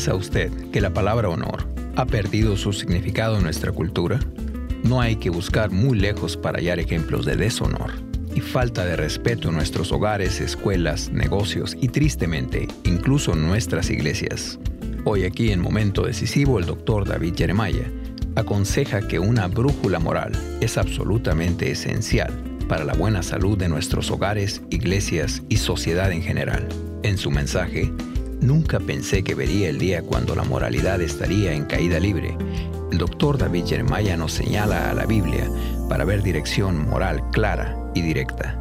¿Piensa usted que la palabra honor ha perdido su significado en nuestra cultura? No hay que buscar muy lejos para hallar ejemplos de deshonor y falta de respeto en nuestros hogares, escuelas, negocios y tristemente incluso en nuestras iglesias. Hoy aquí en Momento Decisivo el doctor David Jeremiah aconseja que una brújula moral es absolutamente esencial para la buena salud de nuestros hogares, iglesias y sociedad en general. En su mensaje, Nunca pensé que vería el día cuando la moralidad estaría en caída libre. El doctor David Jeremiah nos señala a la Biblia para ver dirección moral clara y directa.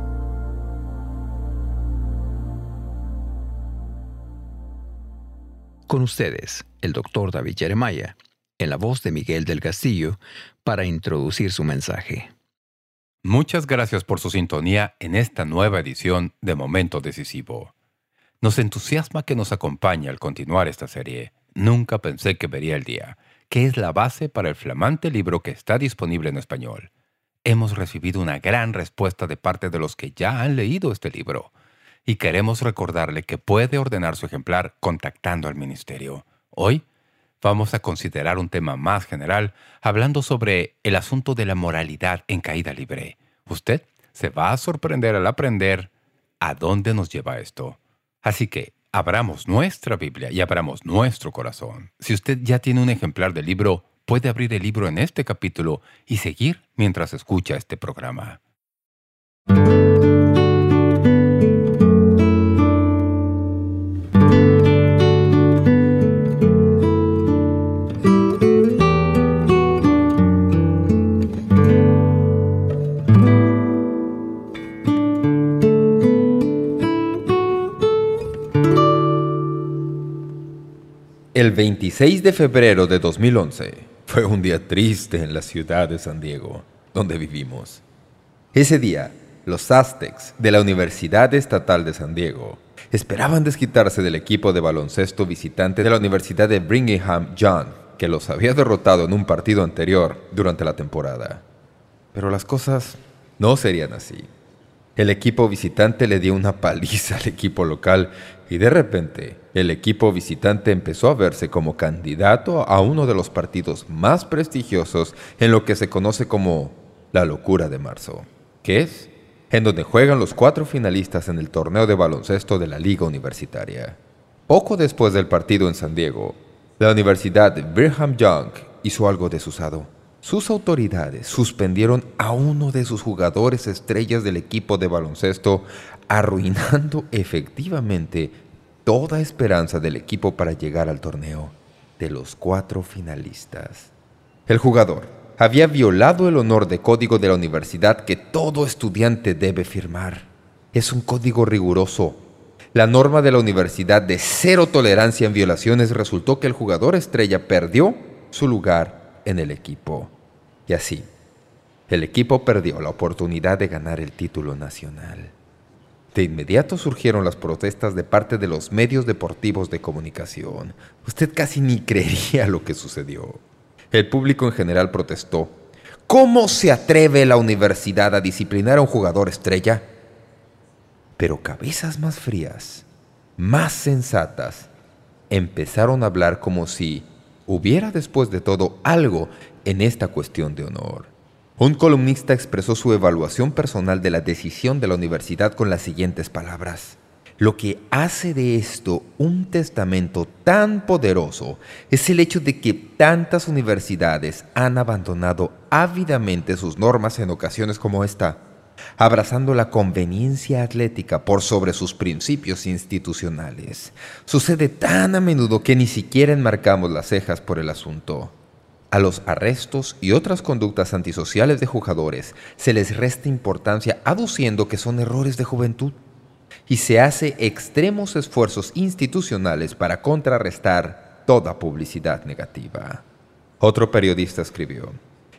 Con ustedes, el doctor David Jeremiah, en la voz de Miguel del Castillo, para introducir su mensaje. Muchas gracias por su sintonía en esta nueva edición de Momento Decisivo. Nos entusiasma que nos acompañe al continuar esta serie. Nunca pensé que vería el día, que es la base para el flamante libro que está disponible en español. Hemos recibido una gran respuesta de parte de los que ya han leído este libro y queremos recordarle que puede ordenar su ejemplar contactando al Ministerio. Hoy vamos a considerar un tema más general, hablando sobre el asunto de la moralidad en caída libre. Usted se va a sorprender al aprender a dónde nos lleva esto. Así que abramos nuestra Biblia y abramos nuestro corazón. Si usted ya tiene un ejemplar del libro, puede abrir el libro en este capítulo y seguir mientras escucha este programa. El 26 de febrero de 2011 fue un día triste en la ciudad de San Diego, donde vivimos. Ese día, los Aztecs de la Universidad Estatal de San Diego esperaban desquitarse del equipo de baloncesto visitante de la Universidad de Brigham Young, que los había derrotado en un partido anterior durante la temporada. Pero las cosas no serían así. El equipo visitante le dio una paliza al equipo local y de repente el equipo visitante empezó a verse como candidato a uno de los partidos más prestigiosos en lo que se conoce como la locura de marzo, que es en donde juegan los cuatro finalistas en el torneo de baloncesto de la Liga Universitaria. Poco después del partido en San Diego, la Universidad Brigham Young hizo algo desusado. Sus autoridades suspendieron a uno de sus jugadores estrellas del equipo de baloncesto, arruinando efectivamente toda esperanza del equipo para llegar al torneo de los cuatro finalistas. El jugador había violado el honor de código de la universidad que todo estudiante debe firmar. Es un código riguroso. La norma de la universidad de cero tolerancia en violaciones resultó que el jugador estrella perdió su lugar en el equipo. Y así, el equipo perdió la oportunidad de ganar el título nacional. De inmediato surgieron las protestas de parte de los medios deportivos de comunicación. Usted casi ni creería lo que sucedió. El público en general protestó. ¿Cómo se atreve la universidad a disciplinar a un jugador estrella? Pero cabezas más frías, más sensatas, empezaron a hablar como si hubiera después de todo algo en esta cuestión de honor. Un columnista expresó su evaluación personal de la decisión de la universidad con las siguientes palabras. Lo que hace de esto un testamento tan poderoso es el hecho de que tantas universidades han abandonado ávidamente sus normas en ocasiones como esta, abrazando la conveniencia atlética por sobre sus principios institucionales. Sucede tan a menudo que ni siquiera enmarcamos las cejas por el asunto. A los arrestos y otras conductas antisociales de jugadores se les resta importancia aduciendo que son errores de juventud y se hace extremos esfuerzos institucionales para contrarrestar toda publicidad negativa. Otro periodista escribió,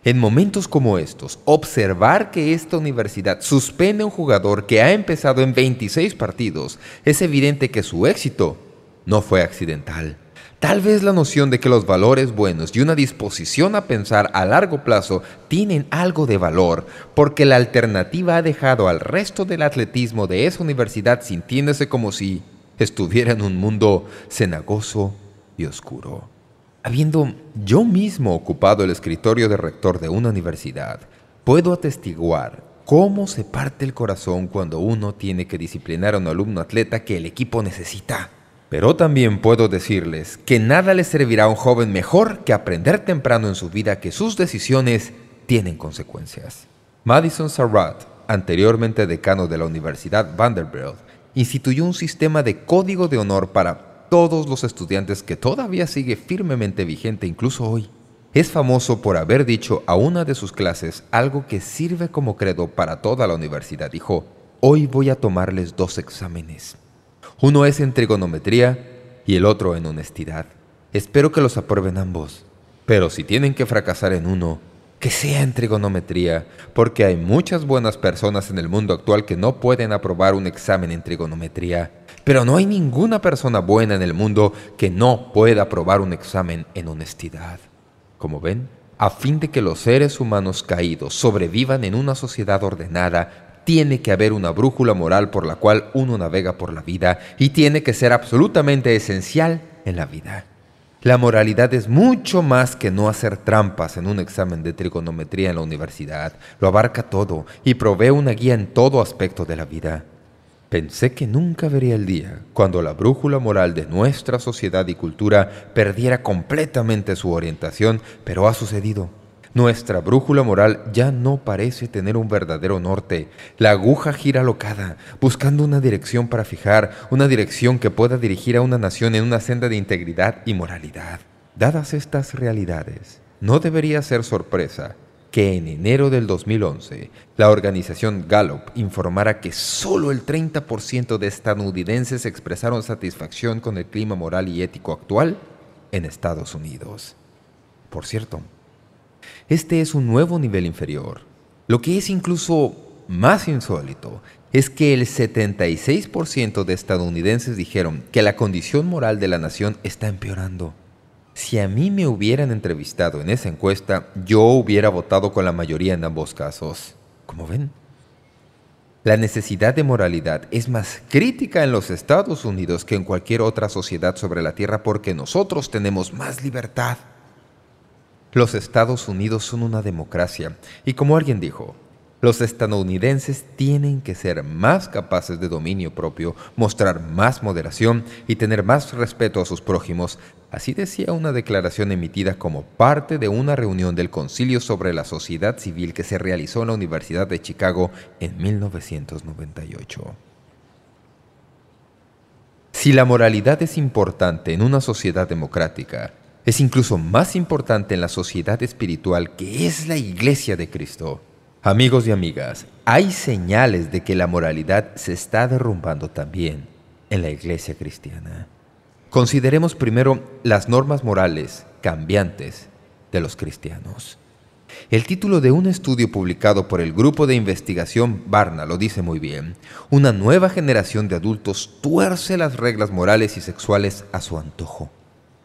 en momentos como estos, observar que esta universidad suspende a un jugador que ha empezado en 26 partidos es evidente que su éxito no fue accidental. Tal vez la noción de que los valores buenos y una disposición a pensar a largo plazo tienen algo de valor, porque la alternativa ha dejado al resto del atletismo de esa universidad sintiéndose como si estuviera en un mundo cenagoso y oscuro. Habiendo yo mismo ocupado el escritorio de rector de una universidad, puedo atestiguar cómo se parte el corazón cuando uno tiene que disciplinar a un alumno atleta que el equipo necesita. Pero también puedo decirles que nada le servirá a un joven mejor que aprender temprano en su vida que sus decisiones tienen consecuencias. Madison Surratt, anteriormente decano de la Universidad Vanderbilt, instituyó un sistema de código de honor para todos los estudiantes que todavía sigue firmemente vigente incluso hoy. Es famoso por haber dicho a una de sus clases algo que sirve como credo para toda la universidad. Dijo, hoy voy a tomarles dos exámenes. Uno es en trigonometría y el otro en honestidad. Espero que los aprueben ambos. Pero si tienen que fracasar en uno, que sea en trigonometría, porque hay muchas buenas personas en el mundo actual que no pueden aprobar un examen en trigonometría. Pero no hay ninguna persona buena en el mundo que no pueda aprobar un examen en honestidad. Como ven, a fin de que los seres humanos caídos sobrevivan en una sociedad ordenada, tiene que haber una brújula moral por la cual uno navega por la vida y tiene que ser absolutamente esencial en la vida. La moralidad es mucho más que no hacer trampas en un examen de trigonometría en la universidad. Lo abarca todo y provee una guía en todo aspecto de la vida. Pensé que nunca vería el día cuando la brújula moral de nuestra sociedad y cultura perdiera completamente su orientación, pero ha sucedido. Nuestra brújula moral ya no parece tener un verdadero norte. La aguja gira locada, buscando una dirección para fijar, una dirección que pueda dirigir a una nación en una senda de integridad y moralidad. Dadas estas realidades, no debería ser sorpresa que en enero del 2011 la organización Gallup informara que solo el 30% de estadounidenses expresaron satisfacción con el clima moral y ético actual en Estados Unidos. Por cierto, este es un nuevo nivel inferior. Lo que es incluso más insólito es que el 76% de estadounidenses dijeron que la condición moral de la nación está empeorando. Si a mí me hubieran entrevistado en esa encuesta, yo hubiera votado con la mayoría en ambos casos. Como ven, la necesidad de moralidad es más crítica en los Estados Unidos que en cualquier otra sociedad sobre la Tierra porque nosotros tenemos más libertad. Los Estados Unidos son una democracia y como alguien dijo, los estadounidenses tienen que ser más capaces de dominio propio, mostrar más moderación y tener más respeto a sus prójimos. Así decía una declaración emitida como parte de una reunión del Concilio sobre la Sociedad Civil que se realizó en la Universidad de Chicago en 1998. Si la moralidad es importante en una sociedad democrática, es incluso más importante en la sociedad espiritual que es la Iglesia de Cristo. Amigos y amigas, hay señales de que la moralidad se está derrumbando también en la Iglesia cristiana. Consideremos primero las normas morales cambiantes de los cristianos. El título de un estudio publicado por el grupo de investigación Barna lo dice muy bien. Una nueva generación de adultos tuerce las reglas morales y sexuales a su antojo.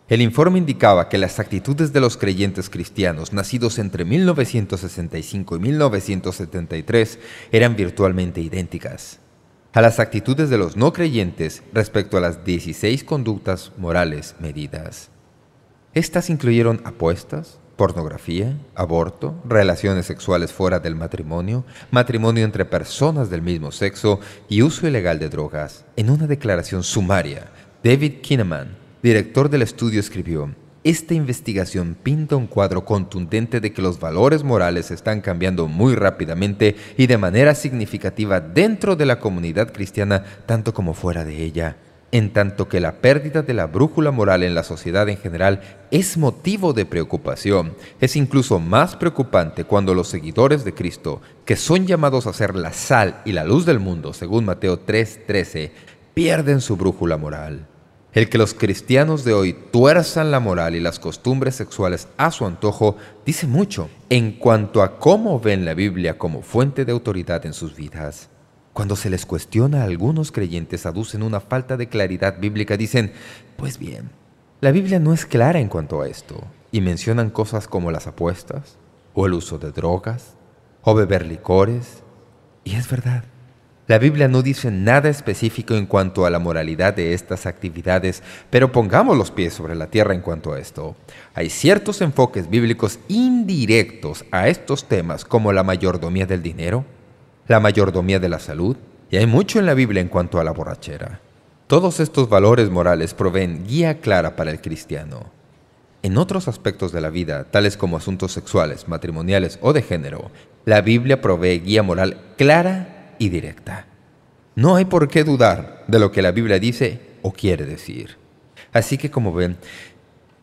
El informe indicaba que las actitudes de los creyentes cristianos nacidos entre 1965 y 1973 eran virtualmente idénticas a las actitudes de los no creyentes respecto a las 16 conductas morales medidas. Estas incluyeron apuestas, pornografía, aborto, relaciones sexuales fuera del matrimonio, matrimonio entre personas del mismo sexo y uso ilegal de drogas. En una declaración sumaria, David Kinnaman, director del estudio, escribió, esta investigación pinta un cuadro contundente de que los valores morales están cambiando muy rápidamente y de manera significativa dentro de la comunidad cristiana tanto como fuera de ella, en tanto que la pérdida de la brújula moral en la sociedad en general es motivo de preocupación. Es incluso más preocupante cuando los seguidores de Cristo, que son llamados a ser la sal y la luz del mundo, según Mateo 3.13, pierden su brújula moral. El que los cristianos de hoy tuerzan la moral y las costumbres sexuales a su antojo dice mucho en cuanto a cómo ven la Biblia como fuente de autoridad en sus vidas. Cuando se les cuestiona algunos creyentes aducen una falta de claridad bíblica, dicen, pues bien, la Biblia no es clara en cuanto a esto, y mencionan cosas como las apuestas, o el uso de drogas, o beber licores, y es verdad. La Biblia no dice nada específico en cuanto a la moralidad de estas actividades, pero pongamos los pies sobre la tierra en cuanto a esto. Hay ciertos enfoques bíblicos indirectos a estos temas como la mayordomía del dinero, la mayordomía de la salud, y hay mucho en la Biblia en cuanto a la borrachera. Todos estos valores morales proveen guía clara para el cristiano. En otros aspectos de la vida, tales como asuntos sexuales, matrimoniales o de género, la Biblia provee guía moral clara y directa. No hay por qué dudar de lo que la Biblia dice o quiere decir. Así que como ven,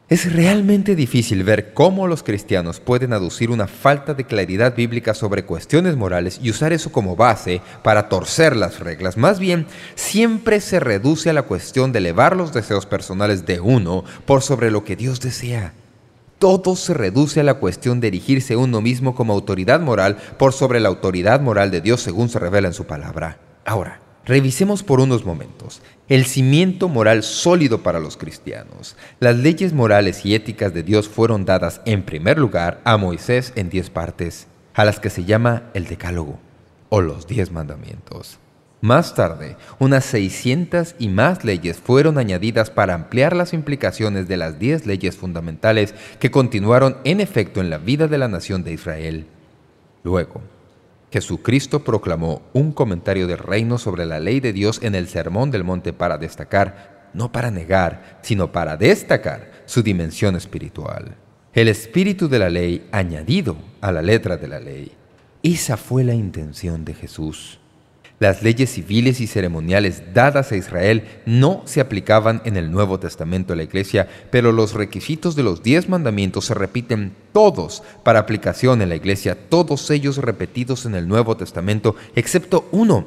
es realmente difícil ver cómo los cristianos pueden aducir una falta de claridad bíblica sobre cuestiones morales y usar eso como base para torcer las reglas. Más bien, siempre se reduce a la cuestión de elevar los deseos personales de uno por sobre lo que Dios desea todo se reduce a la cuestión de erigirse uno mismo como autoridad moral por sobre la autoridad moral de Dios según se revela en su palabra. Ahora, revisemos por unos momentos el cimiento moral sólido para los cristianos. Las leyes morales y éticas de Dios fueron dadas en primer lugar a Moisés en diez partes, a las que se llama el Decálogo o los diez mandamientos. Más tarde, unas 600 y más leyes fueron añadidas para ampliar las implicaciones de las 10 leyes fundamentales que continuaron en efecto en la vida de la nación de Israel. Luego, Jesucristo proclamó un comentario del reino sobre la ley de Dios en el Sermón del Monte para destacar, no para negar, sino para destacar su dimensión espiritual. El espíritu de la ley añadido a la letra de la ley. Esa fue la intención de Jesús. Las leyes civiles y ceremoniales dadas a Israel no se aplicaban en el Nuevo Testamento a la Iglesia, pero los requisitos de los diez mandamientos se repiten todos para aplicación en la Iglesia, todos ellos repetidos en el Nuevo Testamento, excepto uno,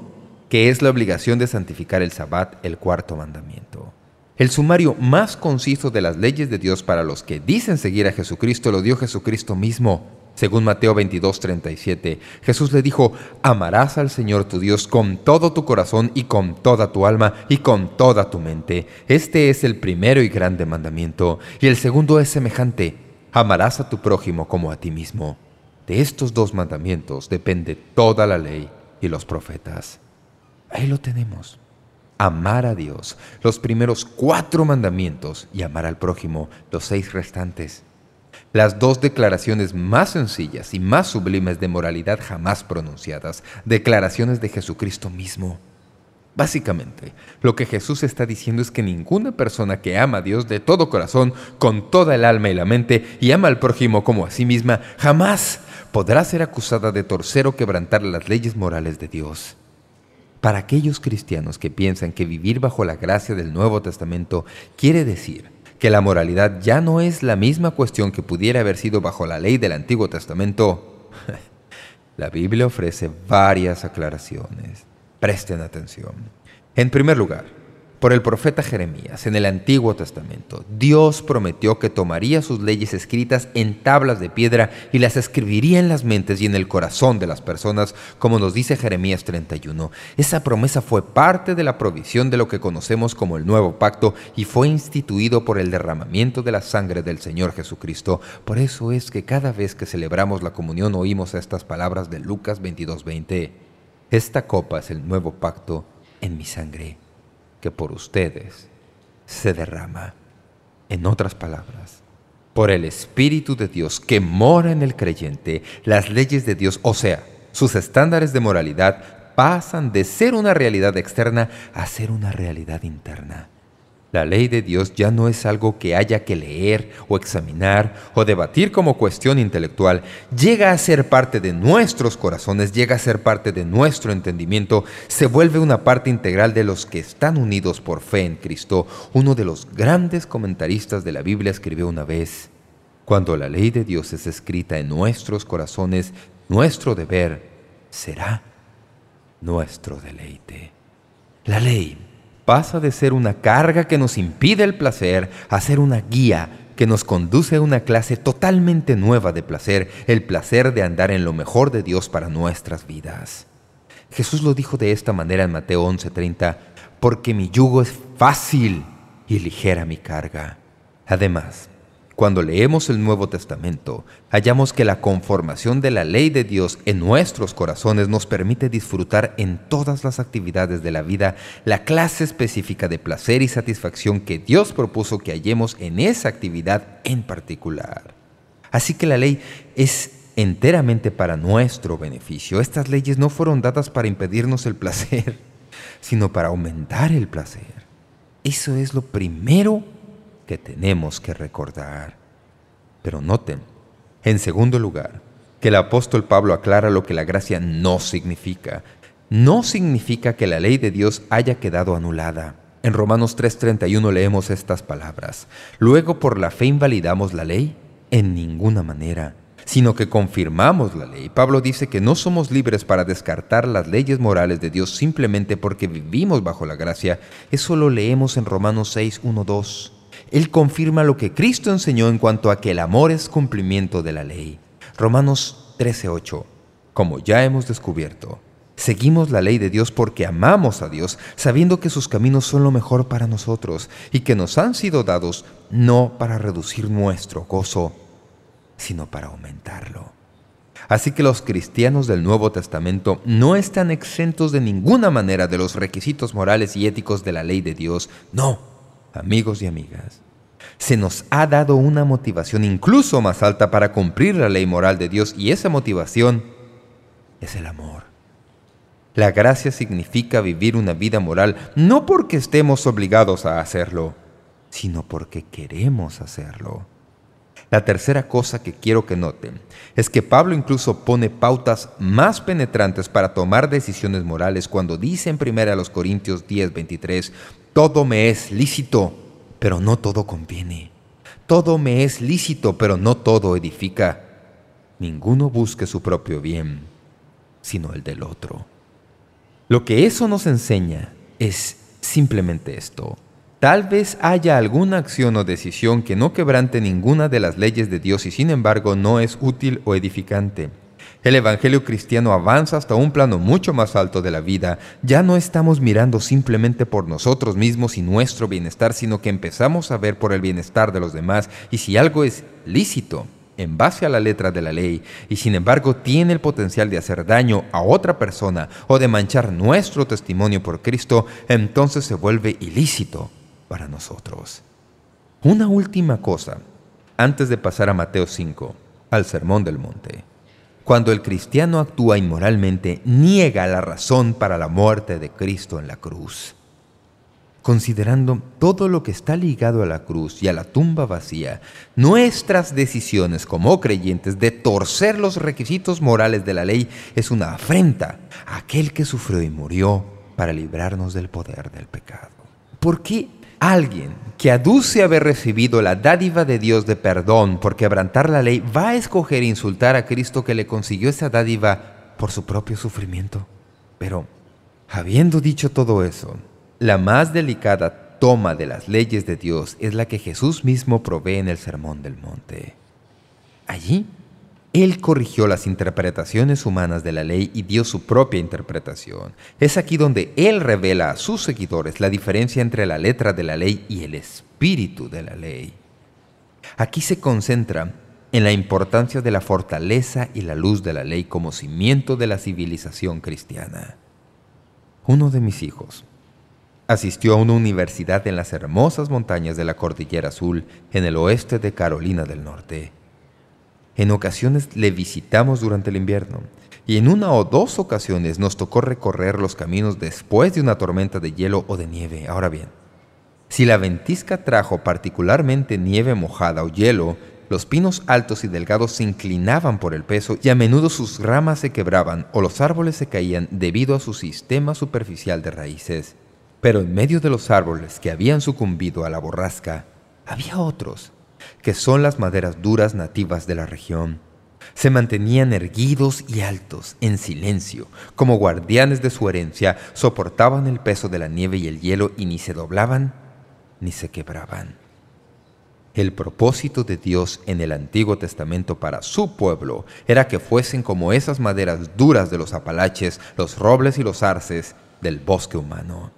que es la obligación de santificar el Sabbat, el cuarto mandamiento. El sumario más conciso de las leyes de Dios para los que dicen seguir a Jesucristo lo dio Jesucristo mismo. Según Mateo 22, 37, Jesús le dijo, Amarás al Señor tu Dios con todo tu corazón y con toda tu alma y con toda tu mente. Este es el primero y grande mandamiento. Y el segundo es semejante, Amarás a tu prójimo como a ti mismo. De estos dos mandamientos depende toda la ley y los profetas. Ahí lo tenemos. Amar a Dios, los primeros cuatro mandamientos, y amar al prójimo, los seis restantes las dos declaraciones más sencillas y más sublimes de moralidad jamás pronunciadas, declaraciones de Jesucristo mismo. Básicamente, lo que Jesús está diciendo es que ninguna persona que ama a Dios de todo corazón, con toda el alma y la mente, y ama al prójimo como a sí misma, jamás podrá ser acusada de torcer o quebrantar las leyes morales de Dios. Para aquellos cristianos que piensan que vivir bajo la gracia del Nuevo Testamento quiere decir que la moralidad ya no es la misma cuestión que pudiera haber sido bajo la ley del Antiguo Testamento, la Biblia ofrece varias aclaraciones. Presten atención. En primer lugar, por el profeta Jeremías en el Antiguo Testamento. Dios prometió que tomaría sus leyes escritas en tablas de piedra y las escribiría en las mentes y en el corazón de las personas, como nos dice Jeremías 31. Esa promesa fue parte de la provisión de lo que conocemos como el Nuevo Pacto y fue instituido por el derramamiento de la sangre del Señor Jesucristo. Por eso es que cada vez que celebramos la comunión oímos estas palabras de Lucas 22.20. Esta copa es el Nuevo Pacto en mi sangre que por ustedes se derrama. En otras palabras, por el Espíritu de Dios que mora en el creyente, las leyes de Dios, o sea, sus estándares de moralidad, pasan de ser una realidad externa a ser una realidad interna. La ley de Dios ya no es algo que haya que leer o examinar o debatir como cuestión intelectual. Llega a ser parte de nuestros corazones, llega a ser parte de nuestro entendimiento, se vuelve una parte integral de los que están unidos por fe en Cristo. Uno de los grandes comentaristas de la Biblia escribió una vez, Cuando la ley de Dios es escrita en nuestros corazones, nuestro deber será nuestro deleite. La ley pasa de ser una carga que nos impide el placer a ser una guía que nos conduce a una clase totalmente nueva de placer, el placer de andar en lo mejor de Dios para nuestras vidas. Jesús lo dijo de esta manera en Mateo 11:30, porque mi yugo es fácil y ligera mi carga. Además, Cuando leemos el Nuevo Testamento, hallamos que la conformación de la ley de Dios en nuestros corazones nos permite disfrutar en todas las actividades de la vida la clase específica de placer y satisfacción que Dios propuso que hallemos en esa actividad en particular. Así que la ley es enteramente para nuestro beneficio. Estas leyes no fueron dadas para impedirnos el placer, sino para aumentar el placer. Eso es lo primero que tenemos que recordar. Pero noten, en segundo lugar, que el apóstol Pablo aclara lo que la gracia no significa. No significa que la ley de Dios haya quedado anulada. En Romanos 3.31 leemos estas palabras. ¿Luego por la fe invalidamos la ley? En ninguna manera sino que confirmamos la ley. Pablo dice que no somos libres para descartar las leyes morales de Dios simplemente porque vivimos bajo la gracia. Eso lo leemos en Romanos 6, 2. Él confirma lo que Cristo enseñó en cuanto a que el amor es cumplimiento de la ley. Romanos 13:8. Como ya hemos descubierto, seguimos la ley de Dios porque amamos a Dios, sabiendo que sus caminos son lo mejor para nosotros y que nos han sido dados no para reducir nuestro gozo, sino para aumentarlo. Así que los cristianos del Nuevo Testamento no están exentos de ninguna manera de los requisitos morales y éticos de la ley de Dios. No, amigos y amigas, se nos ha dado una motivación incluso más alta para cumplir la ley moral de Dios y esa motivación es el amor. La gracia significa vivir una vida moral no porque estemos obligados a hacerlo, sino porque queremos hacerlo. La tercera cosa que quiero que noten es que Pablo incluso pone pautas más penetrantes para tomar decisiones morales cuando dice en 1 Corintios 10, 23, «Todo me es lícito, pero no todo conviene. Todo me es lícito, pero no todo edifica. Ninguno busque su propio bien, sino el del otro». Lo que eso nos enseña es simplemente esto. Tal vez haya alguna acción o decisión que no quebrante ninguna de las leyes de Dios y sin embargo no es útil o edificante. El Evangelio cristiano avanza hasta un plano mucho más alto de la vida. Ya no estamos mirando simplemente por nosotros mismos y nuestro bienestar, sino que empezamos a ver por el bienestar de los demás. Y si algo es lícito, en base a la letra de la ley, y sin embargo tiene el potencial de hacer daño a otra persona o de manchar nuestro testimonio por Cristo, entonces se vuelve ilícito para nosotros. Una última cosa, antes de pasar a Mateo 5, al Sermón del Monte. Cuando el cristiano actúa inmoralmente, niega la razón para la muerte de Cristo en la cruz. Considerando todo lo que está ligado a la cruz y a la tumba vacía, nuestras decisiones como creyentes de torcer los requisitos morales de la ley es una afrenta a aquel que sufrió y murió para librarnos del poder del pecado. ¿Por qué Alguien que aduce haber recibido la dádiva de Dios de perdón por quebrantar la ley va a escoger insultar a Cristo que le consiguió esa dádiva por su propio sufrimiento. Pero, habiendo dicho todo eso, la más delicada toma de las leyes de Dios es la que Jesús mismo provee en el Sermón del Monte. Allí, él corrigió las interpretaciones humanas de la ley y dio su propia interpretación. Es aquí donde Él revela a sus seguidores la diferencia entre la letra de la ley y el espíritu de la ley. Aquí se concentra en la importancia de la fortaleza y la luz de la ley como cimiento de la civilización cristiana. Uno de mis hijos asistió a una universidad en las hermosas montañas de la Cordillera Azul en el oeste de Carolina del Norte. En ocasiones le visitamos durante el invierno y en una o dos ocasiones nos tocó recorrer los caminos después de una tormenta de hielo o de nieve. Ahora bien, si la ventisca trajo particularmente nieve mojada o hielo, los pinos altos y delgados se inclinaban por el peso y a menudo sus ramas se quebraban o los árboles se caían debido a su sistema superficial de raíces. Pero en medio de los árboles que habían sucumbido a la borrasca, había otros que son las maderas duras nativas de la región. Se mantenían erguidos y altos, en silencio, como guardianes de su herencia, soportaban el peso de la nieve y el hielo y ni se doblaban ni se quebraban. El propósito de Dios en el Antiguo Testamento para su pueblo era que fuesen como esas maderas duras de los apalaches, los robles y los arces del bosque humano.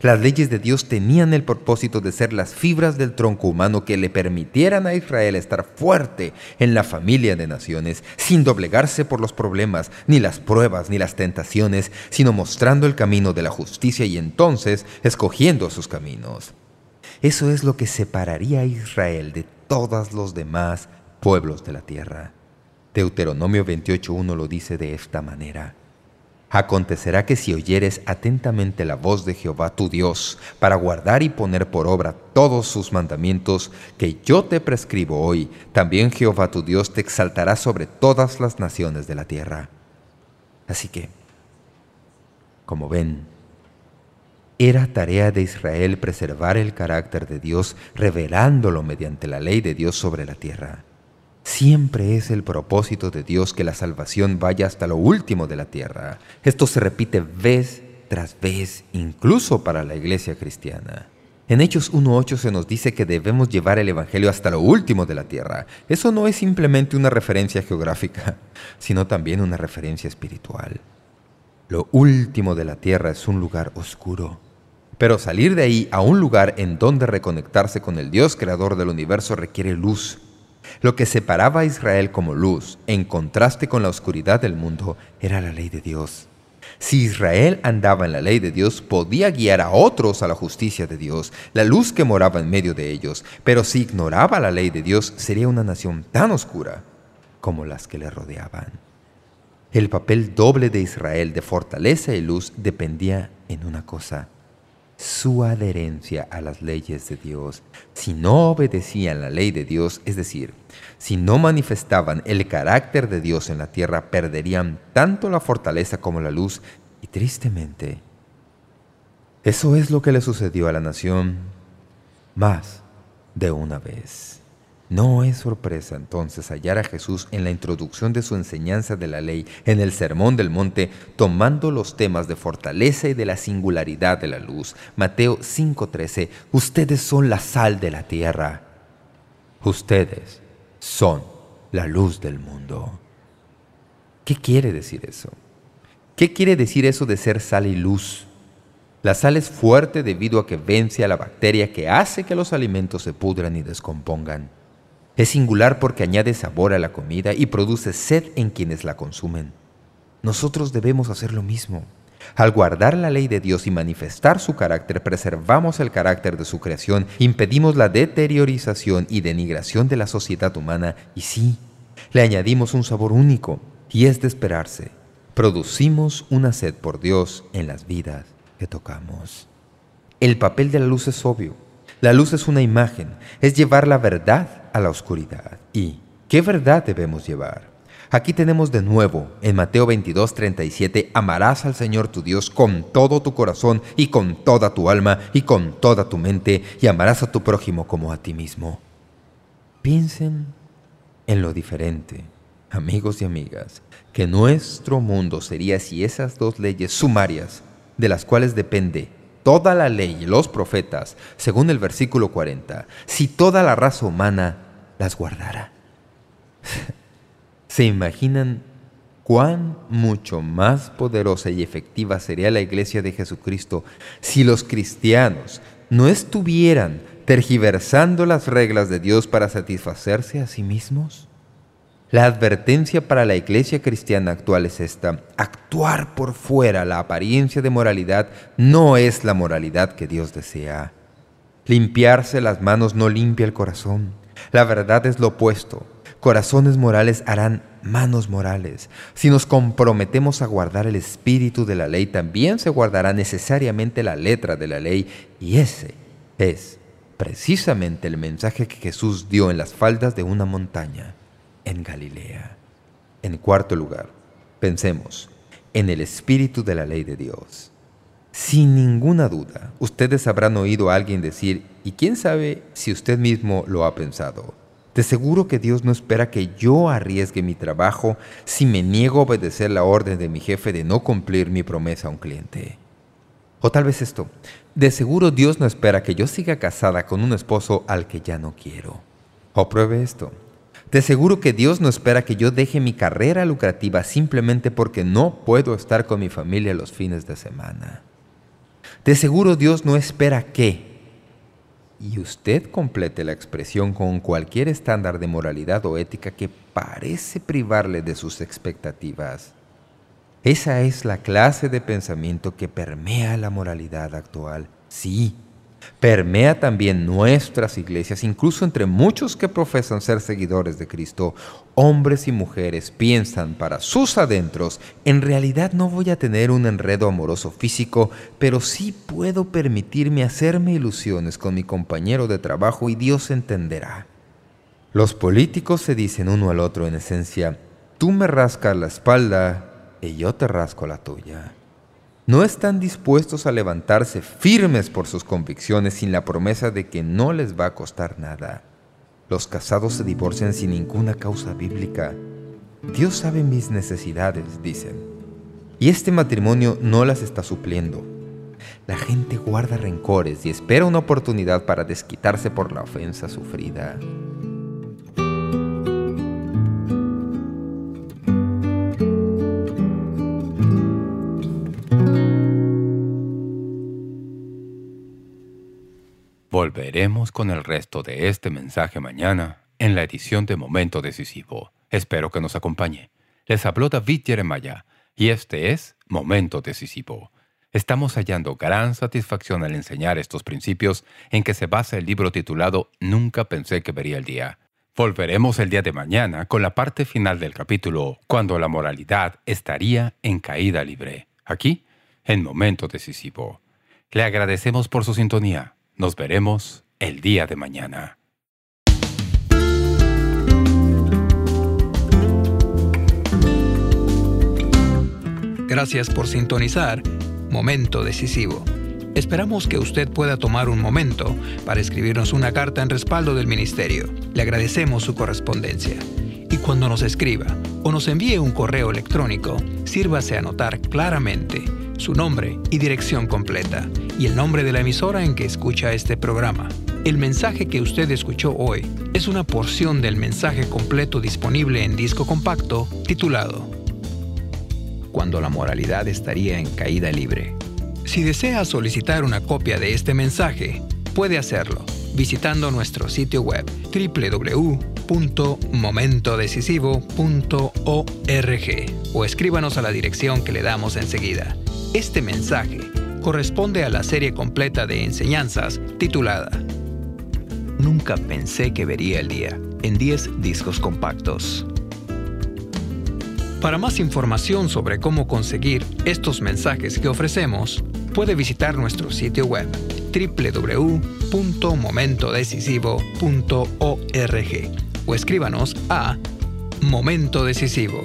Las leyes de Dios tenían el propósito de ser las fibras del tronco humano que le permitieran a Israel estar fuerte en la familia de naciones, sin doblegarse por los problemas, ni las pruebas, ni las tentaciones, sino mostrando el camino de la justicia y entonces escogiendo sus caminos. Eso es lo que separaría a Israel de todos los demás pueblos de la tierra. Deuteronomio 28.1 lo dice de esta manera. Acontecerá que si oyeres atentamente la voz de Jehová tu Dios, para guardar y poner por obra todos sus mandamientos que yo te prescribo hoy, también Jehová tu Dios te exaltará sobre todas las naciones de la tierra. Así que, como ven, era tarea de Israel preservar el carácter de Dios, revelándolo mediante la ley de Dios sobre la tierra. Siempre es el propósito de Dios que la salvación vaya hasta lo último de la tierra. Esto se repite vez tras vez, incluso para la iglesia cristiana. En Hechos 1.8 se nos dice que debemos llevar el Evangelio hasta lo último de la tierra. Eso no es simplemente una referencia geográfica, sino también una referencia espiritual. Lo último de la tierra es un lugar oscuro. Pero salir de ahí a un lugar en donde reconectarse con el Dios creador del universo requiere luz, lo que separaba a Israel como luz, en contraste con la oscuridad del mundo, era la ley de Dios. Si Israel andaba en la ley de Dios, podía guiar a otros a la justicia de Dios, la luz que moraba en medio de ellos. Pero si ignoraba la ley de Dios, sería una nación tan oscura como las que le rodeaban. El papel doble de Israel de fortaleza y luz dependía en una cosa, su adherencia a las leyes de Dios. Si no obedecían la ley de Dios, es decir, si no manifestaban el carácter de Dios en la tierra, perderían tanto la fortaleza como la luz, y tristemente, eso es lo que le sucedió a la nación más de una vez. No es sorpresa entonces hallar a Jesús en la introducción de su enseñanza de la ley, en el Sermón del Monte, tomando los temas de fortaleza y de la singularidad de la luz. Mateo 5.13 Ustedes son la sal de la tierra. Ustedes son la luz del mundo. ¿Qué quiere decir eso? ¿Qué quiere decir eso de ser sal y luz? La sal es fuerte debido a que vence a la bacteria que hace que los alimentos se pudran y descompongan. Es singular porque añade sabor a la comida y produce sed en quienes la consumen. Nosotros debemos hacer lo mismo. Al guardar la ley de Dios y manifestar su carácter, preservamos el carácter de su creación, impedimos la deteriorización y denigración de la sociedad humana y sí, le añadimos un sabor único y es de esperarse. Producimos una sed por Dios en las vidas que tocamos. El papel de la luz es obvio. La luz es una imagen, es llevar la verdad a la oscuridad. ¿Y qué verdad debemos llevar? Aquí tenemos de nuevo, en Mateo 22, 37, amarás al Señor tu Dios con todo tu corazón y con toda tu alma y con toda tu mente y amarás a tu prójimo como a ti mismo. Piensen en lo diferente, amigos y amigas, que nuestro mundo sería si esas dos leyes sumarias, de las cuales depende toda la ley y los profetas, según el versículo 40, si toda la raza humana las guardara. ¿Se imaginan cuán mucho más poderosa y efectiva sería la iglesia de Jesucristo si los cristianos no estuvieran tergiversando las reglas de Dios para satisfacerse a sí mismos? La advertencia para la iglesia cristiana actual es esta. Actuar por fuera la apariencia de moralidad no es la moralidad que Dios desea. Limpiarse las manos no limpia el corazón. La verdad es lo opuesto. Corazones morales harán manos morales. Si nos comprometemos a guardar el espíritu de la ley, también se guardará necesariamente la letra de la ley. Y ese es precisamente el mensaje que Jesús dio en las faldas de una montaña en Galilea. En cuarto lugar, pensemos en el espíritu de la ley de Dios. Sin ninguna duda, ustedes habrán oído a alguien decir, y quién sabe si usted mismo lo ha pensado, de seguro que Dios no espera que yo arriesgue mi trabajo si me niego a obedecer la orden de mi jefe de no cumplir mi promesa a un cliente. O tal vez esto, de seguro Dios no espera que yo siga casada con un esposo al que ya no quiero. O pruebe esto, de seguro que Dios no espera que yo deje mi carrera lucrativa simplemente porque no puedo estar con mi familia los fines de semana. De seguro Dios no espera que y usted complete la expresión con cualquier estándar de moralidad o ética que parece privarle de sus expectativas. Esa es la clase de pensamiento que permea la moralidad actual. Sí, permea también nuestras iglesias, incluso entre muchos que profesan ser seguidores de Cristo. Hombres y mujeres piensan para sus adentros, en realidad no voy a tener un enredo amoroso físico, pero sí puedo permitirme hacerme ilusiones con mi compañero de trabajo y Dios entenderá. Los políticos se dicen uno al otro en esencia, tú me rascas la espalda y yo te rasco la tuya no están dispuestos a levantarse firmes por sus convicciones sin la promesa de que no les va a costar nada. Los casados se divorcian sin ninguna causa bíblica. Dios sabe mis necesidades, dicen. Y este matrimonio no las está supliendo. La gente guarda rencores y espera una oportunidad para desquitarse por la ofensa sufrida. Volveremos con el resto de este mensaje mañana en la edición de Momento Decisivo. Espero que nos acompañe. Les habló David Jeremiah y este es Momento Decisivo. Estamos hallando gran satisfacción al enseñar estos principios en que se basa el libro titulado Nunca pensé que vería el día. Volveremos el día de mañana con la parte final del capítulo, cuando la moralidad estaría en caída libre. Aquí, en Momento Decisivo. Le agradecemos por su sintonía. Nos veremos el día de mañana. Gracias por sintonizar Momento Decisivo. Esperamos que usted pueda tomar un momento para escribirnos una carta en respaldo del Ministerio. Le agradecemos su correspondencia. Y cuando nos escriba o nos envíe un correo electrónico, sírvase a anotar claramente su nombre y dirección completa, y el nombre de la emisora en que escucha este programa. El mensaje que usted escuchó hoy es una porción del mensaje completo disponible en disco compacto titulado Cuando la moralidad estaría en caída libre. Si desea solicitar una copia de este mensaje, puede hacerlo visitando nuestro sitio web www.momentodecisivo.org o escríbanos a la dirección que le damos enseguida. Este mensaje corresponde a la serie completa de enseñanzas titulada Nunca pensé que vería el día en 10 discos compactos. Para más información sobre cómo conseguir estos mensajes que ofrecemos, puede visitar nuestro sitio web www.momentodecisivo.org o escríbanos a Momento Decisivo,